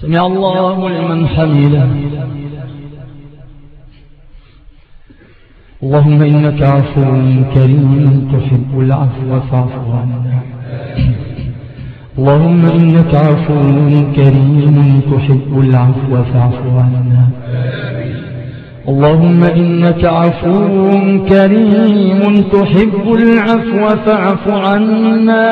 سمع الله لمن حمده. اللهم إنك عفو كريم تحب العفو فاعف عنا. اللهم إنك عفو كريم تحب العفو فاعف عنا. اللهم إنك عفو كريم تحب العفو فاعف عنا.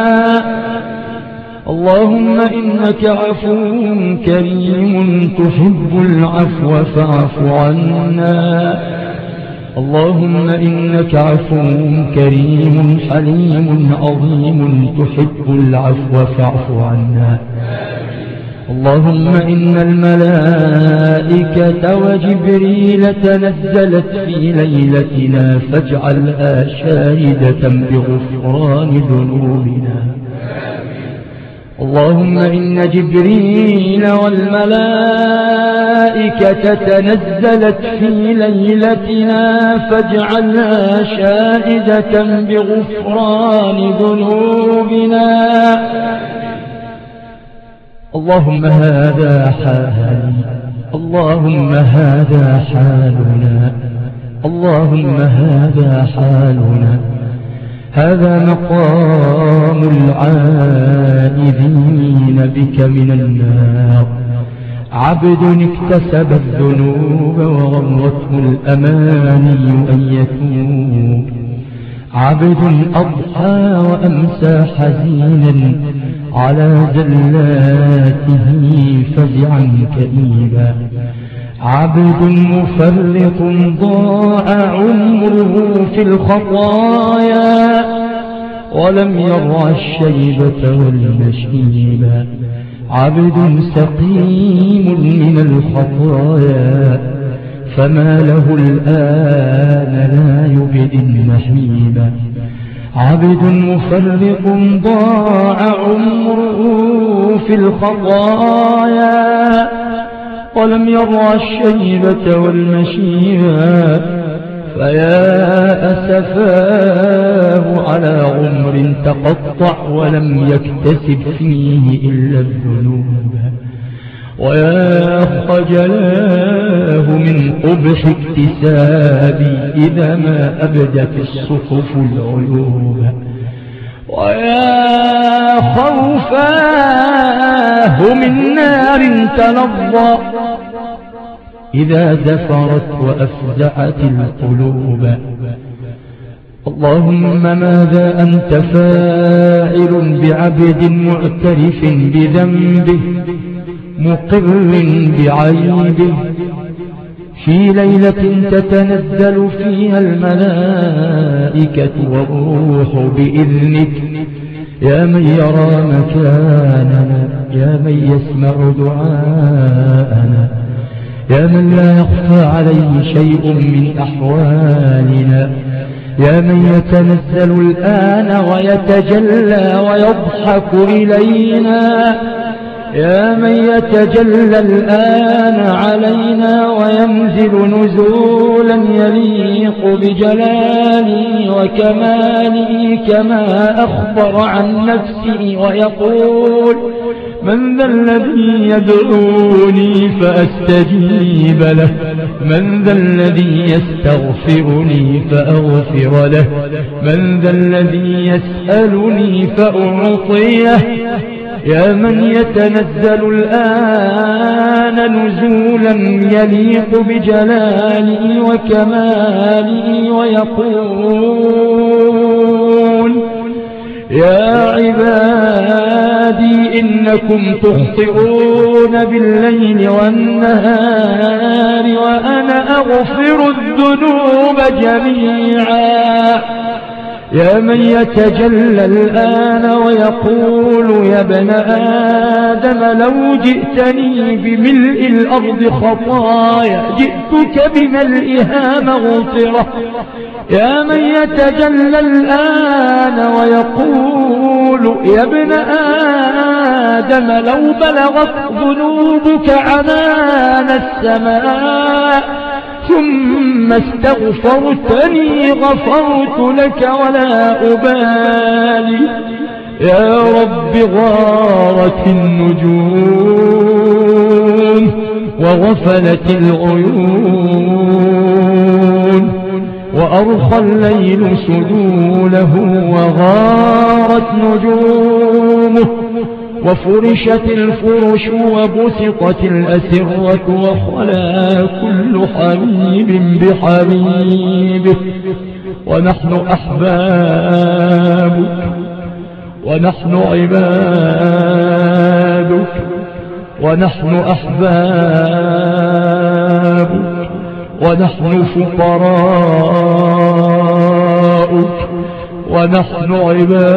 اللهم إنك عفو كريم تحب العفو فاعف عنا. اللهم إنك عفو كريم حليم عظيم تحب العفو فاعف عنا. اللهم إن الملائكة وجبريل تنزلت في ليلتنا فاجعلها شاهدة بغفران ذنوبنا. اللهم إن جبريل والملائكة تنزلت في ليلتنا فاجعلها شاهدة بغفران ذنوبنا. اللهم هذا حالي اللهم هذا حالنا. اللهم هذا حالنا. هذا مقام العائذين بك من النار. عبد اكتسب الذنوب وغرته الأماني أن يتوب. عبد أضحى وأمسى حزينا على زلاته فزعا كئيبا. عبد مفرط ضاع عمره في الخطايا ولم يرع الشيبة والمشيبة عبد سقيم من الخطايا فما له الآن لا يبدي النحيبة عبد مفرق ضاع عمره في الخطايا ولم يرى الشيبة والمشيبة فيا أسفاه على عمر تقطع ولم يكتسب فيه إلا الذنوب ويا خجلاه من قبح اكتسابي إذا ما أبدت الصحف العيوب ويا خوفاه من نار تلظى إذا زفرت وأفزعت القلوب. اللهم ماذا أنت فاعل بعبد معترف بذنبه مقر بعيبه في ليلة تتنزل فيها الملائكة والروح بإذنك يا من يرى مكاننا يا من يسمع دعاءنا. يا من لا يخفى عليه شيء من أحوالنا. يا من يتنزل الآن ويتجلى ويضحك إلينا. يا من يتجلى الآن علينا وينزل نزولا يليق بجلاله وكماله كما أخبر عن نفسه ويقول من ذا الذي يدعوني فأستجيب له من ذا الذي يستغفرني فأغفر له من ذا الذي يسألني فأعطيه يا من يتنزل الآن نزولا يليق بجلاله وكماله ويقول يا عبادي إنكم تخطئون بالليل والنهار وأنا أغفر الذنوب جميعا. يا من يتجلى الآن ويقول يا ابن آدم لو جئتني بملء الأرض خطايا جئتك بملئها مغفرة. يا من يتجلى الآن ويقول يا ابن آدم لو بلغت ذنوبك عنان السماء. ثم استغفرتني غفرت لك ولا أبالي. يا رب غارت النجوم وغفلت العيون وأرخى الليل سدوله وغارت نجومه. وفرشت الفرش وبسطت الأسرة وخلا كل حبيب بحبيبه ونحن أحبابك ونحن عبادك ونحن أحبابك ونحن فقراؤك ونحن عبادك.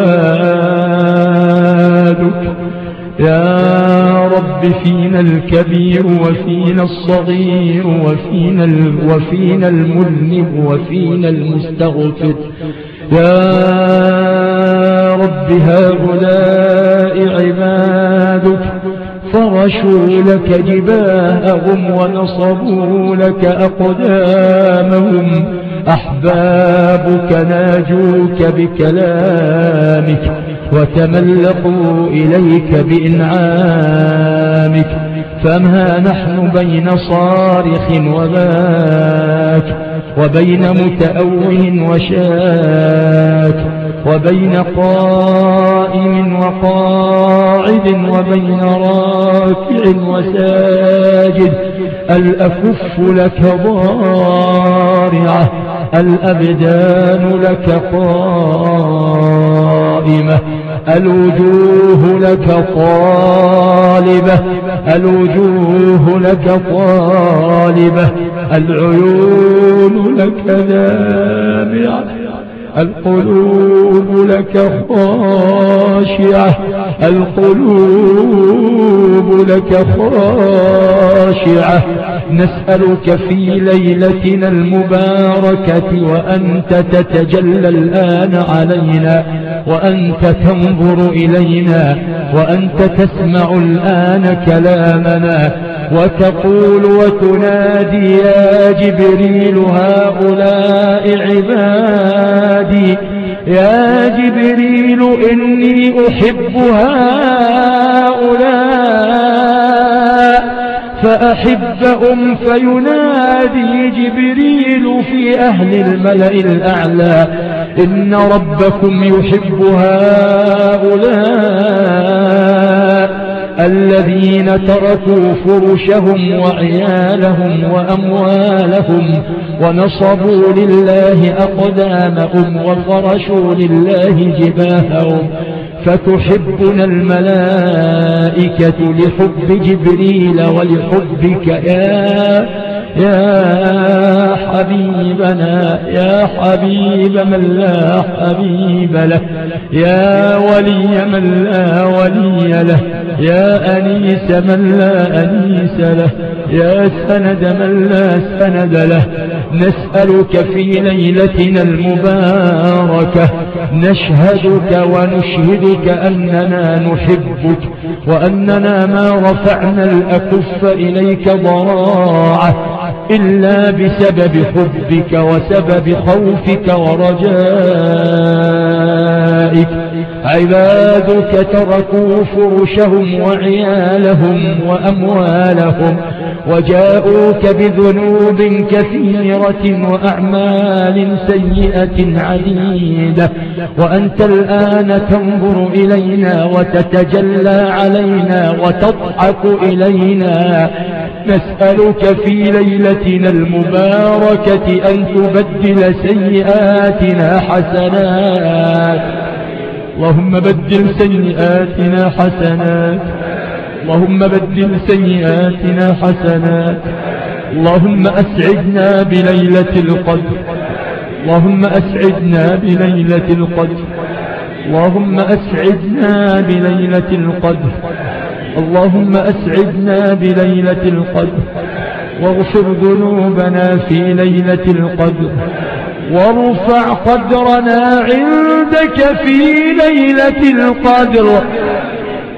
يا رب فينا الكبير وفينا الصغير وفينا, وفينا المذنب وفينا المستغفر. يا رب هؤلاء عبادك فرشوا لك جباههم ونصبوا لك أقدامهم. أحبابك ناجوك بكلامك وتملقوا إليك بإنعامك فما نحن بين صارخ وباك وبين متأوه وشاك وبين قائم وقاعد وبين راكع وساجد. الأكف لك ضارعة الأبدان لك قائمة الوجوه لك طالبة الوجوه لك طالبة العيون لك نابعة القلوب لك خاشعة. القلوب لك خاشعة. نسألك في ليلتنا المباركة وأنت تتجلى الآن علينا وأنت تنظر إلينا وأنت تسمع الآن كلامنا وتقول وتنادي يا جبريل هؤلاء عبادي. يا جبريل إني أحب هؤلاء. فأحبهم فينادي جبريل في أهل الملأ الأعلى. إن ربكم يحب هؤلاء الذين تركوا فرشهم وعيالهم وأموالهم ونصبوا لله أقدامهم وفرشوا لله جباههم. فتحبنا الملائكة لحب جبريل ولحبك يا يا حبيبنا يا حبيب من لا حبيب له يا ولي من لا ولي له يا أنيس من لا أنيس له يا سند من لا سند له. نسألك في ليلتنا المباركة نشهدك ونشهدك أننا نحبك وأننا ما رفعنا الأكف إليك ضراعة. إلا بسبب حبك وسبب خوفك ورجائك. عبادك تركوا فرشهم وعيالهم وأموالهم وجاءوك بذنوب كثيرة وأعمال سيئة عديدة وأنت الآن تنظر إلينا وتتجلى علينا وتضحك إلينا. نسألك في ليلتنا المباركة أن تبدل سيئاتنا حسنات. اللهم بدل سيئاتنا حسنات. اللهم بدل سيئاتنا حسنات اللهم أسعدنا بليلة القدر. اللهم أسعدنا بليلة القدر. اللهم أسعدنا بليلة القدر. اللهم أسعدنا بليلة القدر. واغفر ذنوبنا في ليلة القدر. وارفع قدرنا عندك في ليلة القدر.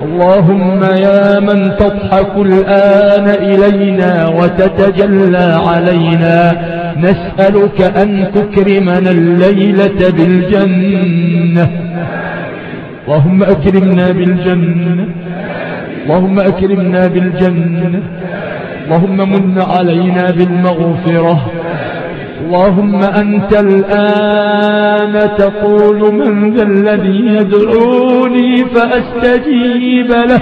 اللهم يا من تضحك الآن إلينا وتتجلى علينا. نسألك أن تكرمنا الليلة بالجنة. اللهم أكرمنا بالجنة. اللهم أكرمنا بالجنة. اللهم من علينا بالمغفرة. اللهم أنت الآن تقول من ذا الذي يدعوني فأستجيب له.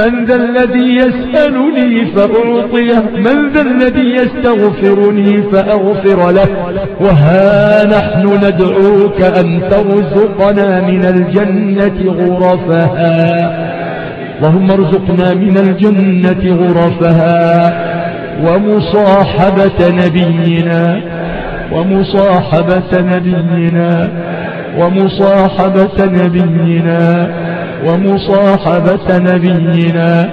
من ذا الذي يسألني فأعطيه. من ذا الذي يستغفرني فأغفر له. وها نحن ندعوك أن ترزقنا من الجنة غرفها. اللهم ارزقنا من الجنة غرفها. ومصاحبة نبينا ومصاحبة نبينا ومصاحبة نبينا ومصاحبة نبينا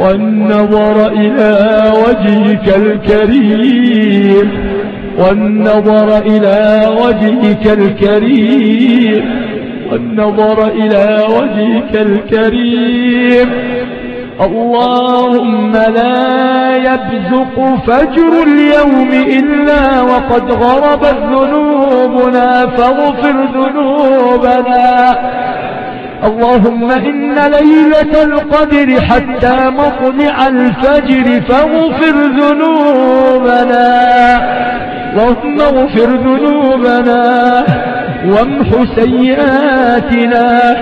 والنظر إلى وجهك الكريم والنظر إلى وجهك الكريم والنظر إلى وجهك الكريم. اللهم لا يبزق فجر اليوم إلا وقد غربت ذنوبنا فاغفر ذنوبنا. اللهم إن ليلة القدر حتى مطلع الفجر فاغفر ذنوبنا. اللهم اغفر ذنوبنا وامح سيئاتنا.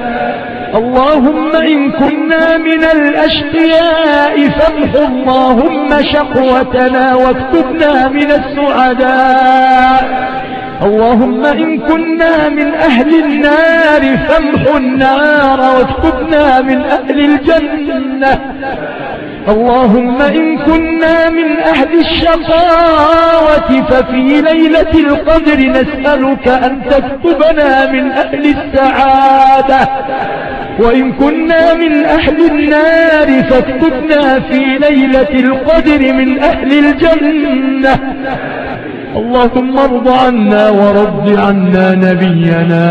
اللهم إن كنا من الأشقياء فامح اللهم شقوتنا واكتبنا من السعداء. اللهم إن كنا من أهل النار فامح النار واكتبنا من أهل الجنة. اللهم إن كنا من أهل الشقاوة ففي ليلة القدر نسألك أن تكتبنا من أهل السعادة. وإن كنا من أهل النار فاكتبنا في ليلة القدر من أهل الجنة. اللهم ارض عنا ورد عنا نبينا.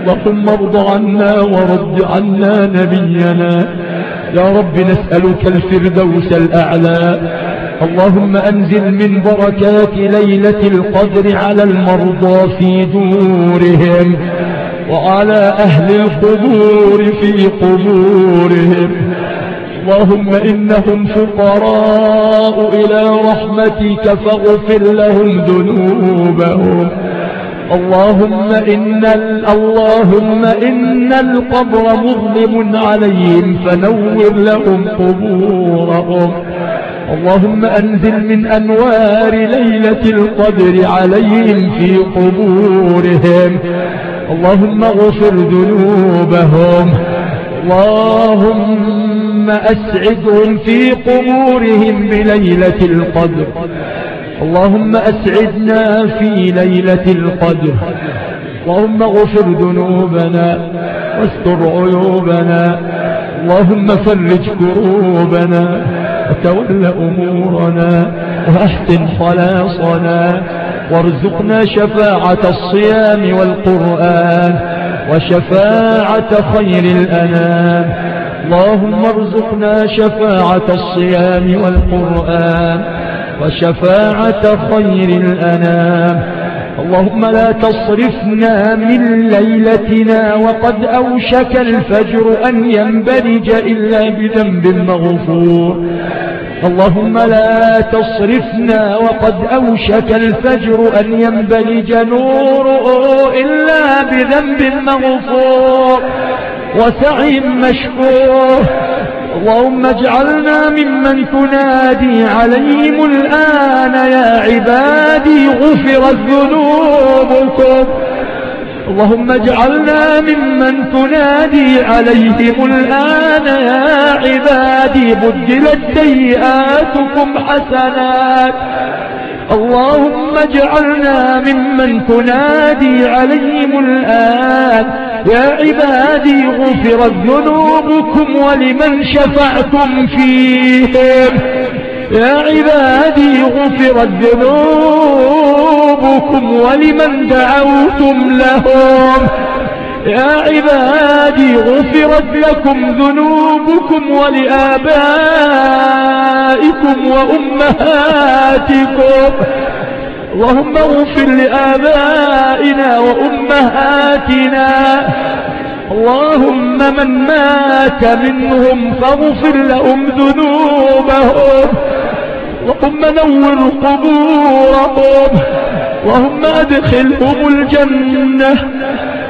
اللهم ارض عنا ورد عنا نبينا. يا رب نسألك الفردوس الأعلى. اللهم أنزل من بركات ليلة القدر على المرضى في دورهم. وعلى أهل القبور في قبورهم. اللهم إنهم فقراء إلى رحمتك فاغفر لهم ذنوبهم. اللهم إن اللهم إن القبر مظلم عليهم فنور لهم قبورهم. اللهم أنزل من أنوار ليلة القدر عليهم في قبورهم. اللهم اغفر ذنوبهم. اللهم أسعدهم في قبورهم بليلة القدر. اللهم أسعدنا في ليلة القدر. اللهم اغفر ذنوبنا واستر عيوبنا. اللهم فرج كروبنا وتول أمورنا وأحسن خلاصنا. وارزقنا شفاعة الصيام والقرآن وشفاعة خير الأنام. اللهم ارزقنا شفاعة الصيام والقرآن وشفاعة خير الأنام. اللهم لا تصرفنا من ليلتنا وقد أوشك الفجر أن ينبرج إلا بذنب مغفور. اللهم لا تصرفنا وقد أوشك الفجر أن ينبلج نوره إلا بذنب مغفور وسعي مشكور. اللهم اجعلنا ممن تنادي عليهم الآن يا عبادي غفرت ذنوبكم. اللهم اجعلنا ممن تنادي عليهم الآن يا عبادي بدلت سيئاتكم حسنات. اللهم اجعلنا ممن تنادي عليهم الآن. يا عبادي غفرت ذنوبكم ولمن شفعتم فيهم. يا عبادي غفرت ذنوبكم ولمن دعوتم لهم. يا عبادي غفرت لكم ذنوبكم ولآبائكم وأمهاتكم. اللهم اغفر لآبائنا وأمهاتنا. اللهم من مات منهم فاغفر لهم ذنوبهم. اللهم نور قبورهم. اللهم أدخلهم الجنة.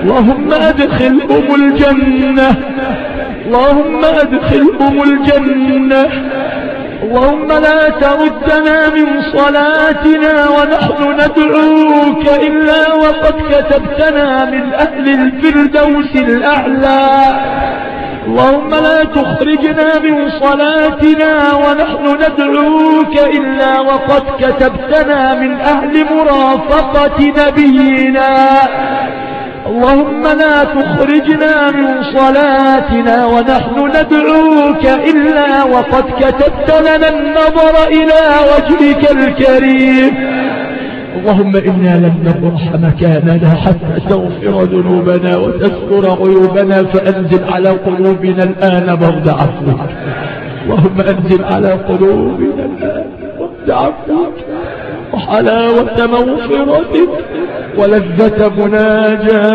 اللهم أدخلهم الجنة. اللهم أدخلهم الجنة. اللهم لا تردنا من صلاتنا ونحن ندعوك إلا وقد كتبتنا من أهل الفردوس الأعلى. اللهم لا تخرجنا من صلاتنا ونحن ندعوك إلا وقد كتبتنا من أهل مرافقة نبينا. اللهم لا تخرجنا من صلاتنا ونحن ندعوك إلا وقد كتبت لنا النظر إلى وجهك الكريم. اللهم إنا لن نبرح مكاننا حتى تغفر ذنوبنا وتستر عيوبنا فأنزل على قلوبنا الآن برد عفوك. اللهم أنزل على قلوبنا الآن برد عفوك. وحلاوة مغفرتك ولذة مناجاتك.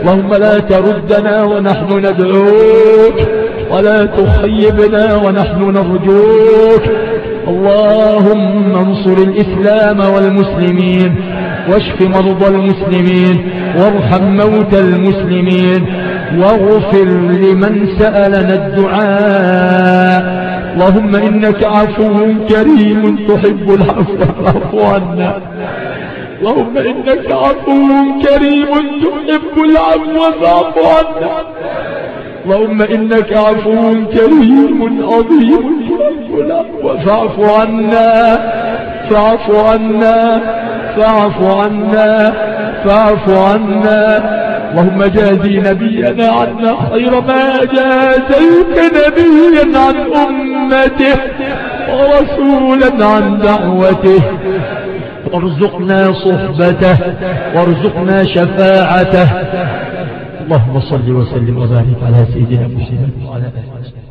اللهم لا تردنا ونحن ندعوك. ولا تخيبنا ونحن نرجوك. اللهم انصر الإسلام والمسلمين واشف مرضى المسلمين وارحم موتى المسلمين واغفر لمن سألنا الدعاء. اللهم إنك عفو كريم تحب العفو فاعف عنا. اللهم إنك عفو كريم تحب العفو فاعف عنا. اللهم إنك عفو كريم عظيم فاعف عنا فاعف عنا فاعف عنا فاعف عنا. اللهم جازي نبينا عنا خير ما جازيت نبيا عن أمته ورسولا عن دعوته. وارزقنا صحبته وارزقنا شفاعته. اللهم صل وسلم وبارك على سيدنا محمد وعلى آله وصحبه.